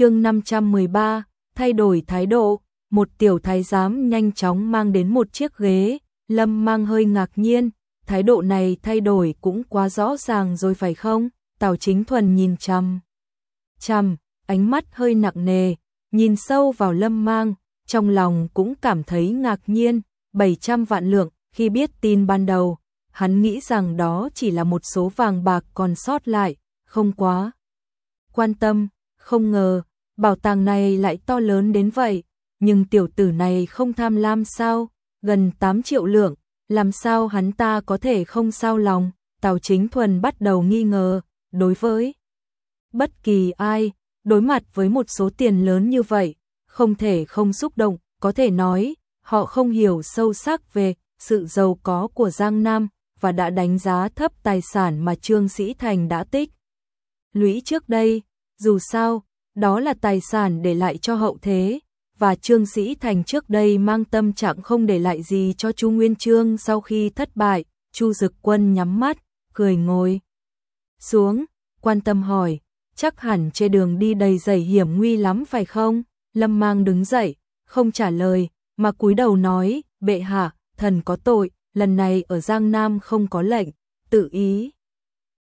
chương 513, thay đổi thái độ, một tiểu thái giám nhanh chóng mang đến một chiếc ghế, Lâm mang hơi ngạc nhiên, thái độ này thay đổi cũng quá rõ ràng rồi phải không? Tào Chính Thuần nhìn chằm chằm, ánh mắt hơi nặng nề, nhìn sâu vào Lâm mang, trong lòng cũng cảm thấy ngạc nhiên, 700 vạn lượng, khi biết tin ban đầu, hắn nghĩ rằng đó chỉ là một số vàng bạc còn sót lại, không quá quan tâm, không ngờ, bảo tàng này lại to lớn đến vậy, nhưng tiểu tử này không tham lam sao, gần 8 triệu lượng, làm sao hắn ta có thể không sao lòng, Tào Chính Thuần bắt đầu nghi ngờ, đối với bất kỳ ai, đối mặt với một số tiền lớn như vậy, không thể không xúc động, có thể nói, họ không hiểu sâu sắc về sự giàu có của Giang Nam và đã đánh giá thấp tài sản mà Trương Sĩ Thành đã tích. Lũy trước đây, dù sao, đó là tài sản để lại cho hậu thế, và Trương Sĩ Thành trước đây mang tâm trạng không để lại gì cho Chu Nguyên Trương sau khi thất bại, Chu Dực Quân nhắm mắt, cười ngồi xuống, quan tâm hỏi, chắc hẳn trên đường đi đầy dày hiểm nguy lắm phải không? Lâm Mang đứng dậy, không trả lời, mà cúi đầu nói, bệ hạ, thần có tội, lần này ở Giang Nam không có lệnh, tự ý.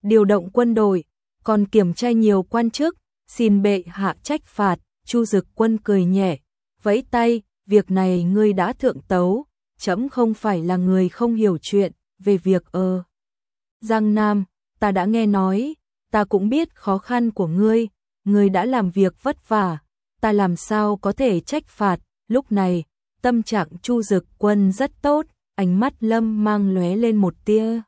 Điều động quân đội, còn kiểm tra nhiều quan chức, xin bệ hạ trách phạt, Chu Dực Quân cười nhẹ, vẫy tay, việc này ngươi đã thượng tấu, chấm không phải là người không hiểu chuyện về việc ơ. Giang Nam, ta đã nghe nói, ta cũng biết khó khăn của ngươi, ngươi đã làm việc vất vả, ta làm sao có thể trách phạt, lúc này, tâm trạng Chu Dực Quân rất tốt, ánh mắt Lâm mang lóe lên một tia.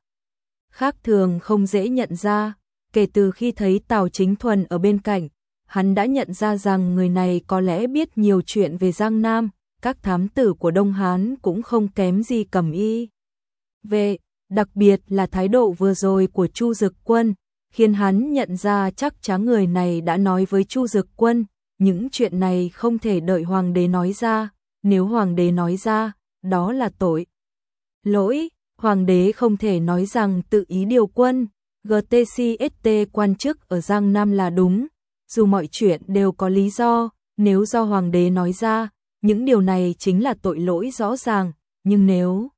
Khác thường không dễ nhận ra, kể từ khi thấy Tào Chính Thuần ở bên cạnh, hắn đã nhận ra rằng người này có lẽ biết nhiều chuyện về Giang Nam, các thám tử của Đông Hán cũng không kém gì cầm y. Về, đặc biệt là thái độ vừa rồi của Chu Dực Quân, khiến hắn nhận ra chắc chắn người này đã nói với Chu Dực Quân, những chuyện này không thể đợi hoàng đế nói ra, nếu hoàng đế nói ra, đó là tội. Lỗi, hoàng đế không thể nói rằng tự ý điều quân, GTCST quan chức ở Giang Nam là đúng, dù mọi chuyện đều có lý do, nếu do hoàng đế nói ra, những điều này chính là tội lỗi rõ ràng, nhưng nếu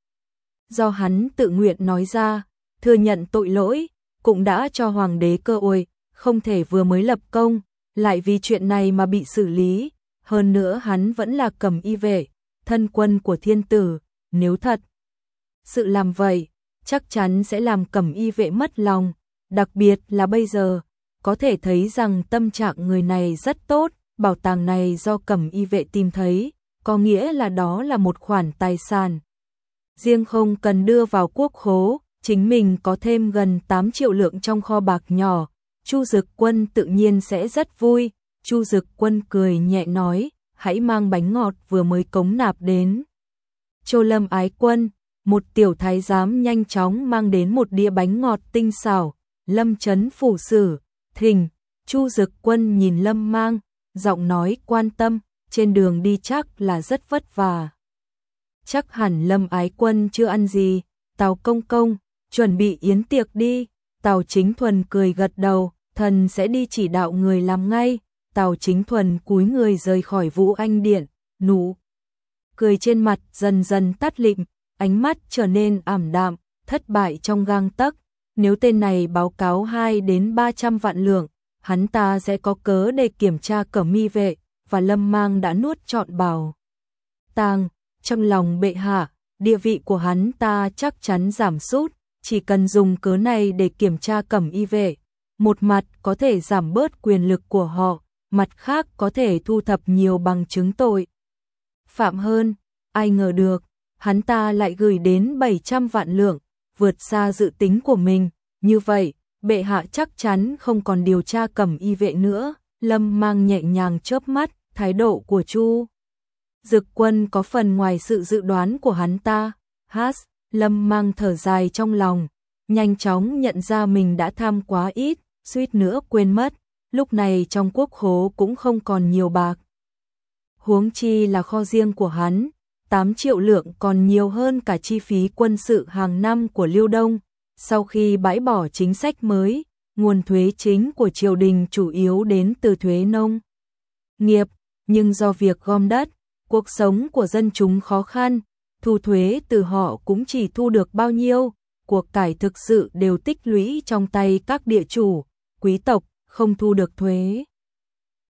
do hắn tự nguyện nói ra, thừa nhận tội lỗi, cũng đã cho hoàng đế cơ ôi, không thể vừa mới lập công, lại vì chuyện này mà bị xử lý, hơn nữa hắn vẫn là cầm y vệ, thân quân của thiên tử, nếu thật. Sự làm vậy, chắc chắn sẽ làm cẩm y vệ mất lòng, đặc biệt là bây giờ, có thể thấy rằng tâm trạng người này rất tốt, bảo tàng này do cẩm y vệ tìm thấy, có nghĩa là đó là một khoản tài sản. Riêng không cần đưa vào quốc khố, chính mình có thêm gần 8 triệu lượng trong kho bạc nhỏ, Chu Dực Quân tự nhiên sẽ rất vui. Chu Dực Quân cười nhẹ nói, hãy mang bánh ngọt vừa mới cống nạp đến. Châu Lâm Ái Quân, một tiểu thái giám nhanh chóng mang đến một đĩa bánh ngọt tinh xảo, Lâm Chấn phủ sử, thình, Chu Dực Quân nhìn Lâm Mang, giọng nói quan tâm, trên đường đi chắc là rất vất vả. Chắc hẳn Lâm Ái Quân chưa ăn gì, Tào Công Công, chuẩn bị yến tiệc đi, Tào Chính Thuần cười gật đầu, thần sẽ đi chỉ đạo người làm ngay, Tào Chính Thuần cúi người rời khỏi Vũ Anh Điện, nụ. Cười trên mặt dần dần tắt lịm, ánh mắt trở nên ảm đạm, thất bại trong gang tấc, nếu tên này báo cáo 2 đến 300 vạn lượng, hắn ta sẽ có cớ để kiểm tra cẩm mi vệ, và lâm mang đã nuốt trọn bào. Tàng, trong lòng bệ hạ, địa vị của hắn ta chắc chắn giảm sút, chỉ cần dùng cớ này để kiểm tra cẩm y vệ. Một mặt có thể giảm bớt quyền lực của họ, mặt khác có thể thu thập nhiều bằng chứng tội. Phạm hơn, ai ngờ được, hắn ta lại gửi đến 700 vạn lượng, vượt xa dự tính của mình, như vậy, bệ hạ chắc chắn không còn điều tra cẩm y vệ nữa, Lâm mang nhẹ nhàng chớp mắt, thái độ của Chu. Dực quân có phần ngoài sự dự đoán của hắn ta, hát, Lâm mang thở dài trong lòng, nhanh chóng nhận ra mình đã tham quá ít, suýt nữa quên mất, lúc này trong quốc khố cũng không còn nhiều bạc. Huống chi là kho riêng của hắn, 8 triệu lượng còn nhiều hơn cả chi phí quân sự hàng năm của Liêu Đông. Sau khi bãi bỏ chính sách mới, nguồn thuế chính của triều đình chủ yếu đến từ thuế nông. nghiệp, nhưng do việc gom đất, cuộc sống của dân chúng khó khăn, thu thuế từ họ cũng chỉ thu được bao nhiêu, cuộc cải thực sự đều tích lũy trong tay các địa chủ, quý tộc, không thu được thuế.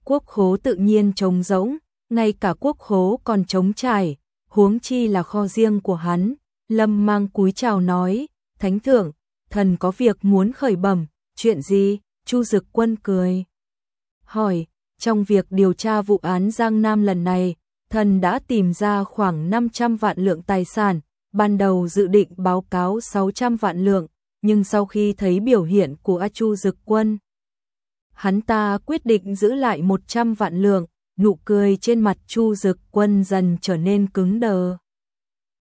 Quốc khố tự nhiên trống rỗng, ngay cả quốc khố còn trống trải, huống chi là kho riêng của hắn. Lâm mang cúi chào nói, Thánh thượng, thần có việc muốn khởi bẩm, chuyện gì? Chu Dực Quân cười. Hỏi, trong việc điều tra vụ án Giang Nam lần này, thần đã tìm ra khoảng 500 vạn lượng tài sản, ban đầu dự định báo cáo 600 vạn lượng, nhưng sau khi thấy biểu hiện của A Chu Dực Quân, hắn ta quyết định giữ lại 100 vạn lượng, nụ cười trên mặt Chu Dực Quân dần trở nên cứng đờ.